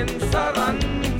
in Saran.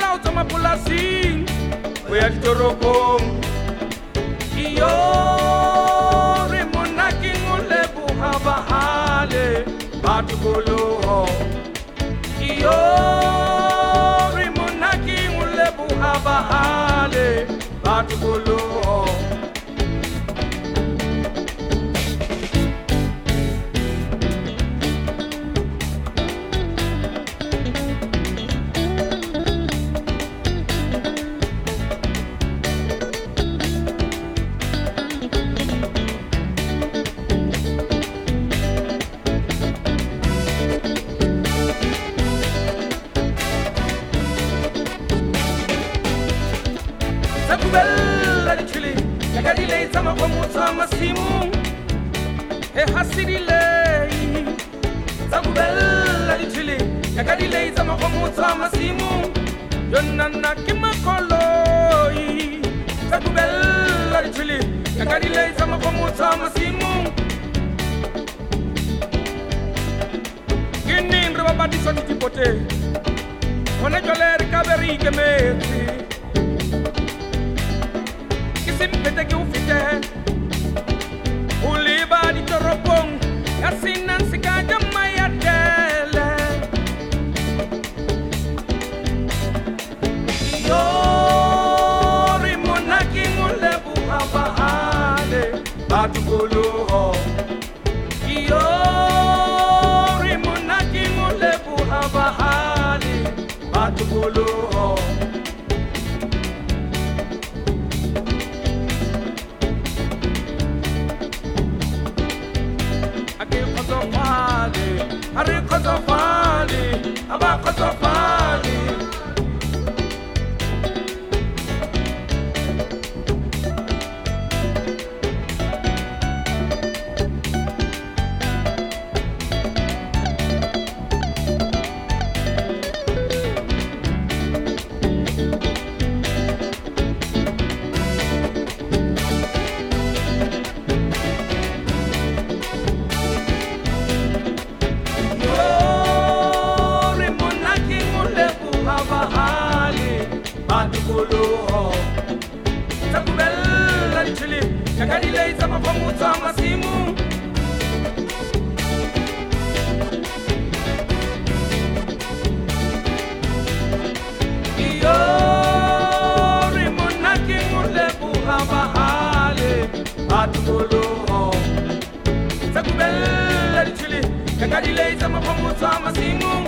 lau tsa mapolasing ho ya ditoropong iyo re mona ke o leboha bahale ba tikoloho iyo re mona ke o leboha bahale ba tikoloho bella ditšhele ya ka dilei tsa mago motsho a masimo e ga se dilei tsa bubella ditšhele ya ka dilei tsa mago motsho a masimo yo nnanna ke makoloi tsa bubella ditšhele ya ka dilei tsa mago motsho a masimo ke neng re ba batiswa ke dipoteng gone jale re kabe re ikemetse pete que ufite uliba di toropong yasinan sikaja mayadele yori monaki ngulebu habahale batukuluho yori monaki ngulebu habahale batukuluho I'm Abakosofaa. dikolo tsa kubella ntshile ka ka dilei tsa mafomo tsa masimu yo re mona ke mo le bu ha ba hale a dikolo tsa kubella ntshile ka ka dilei tsa mafomo tsa masimu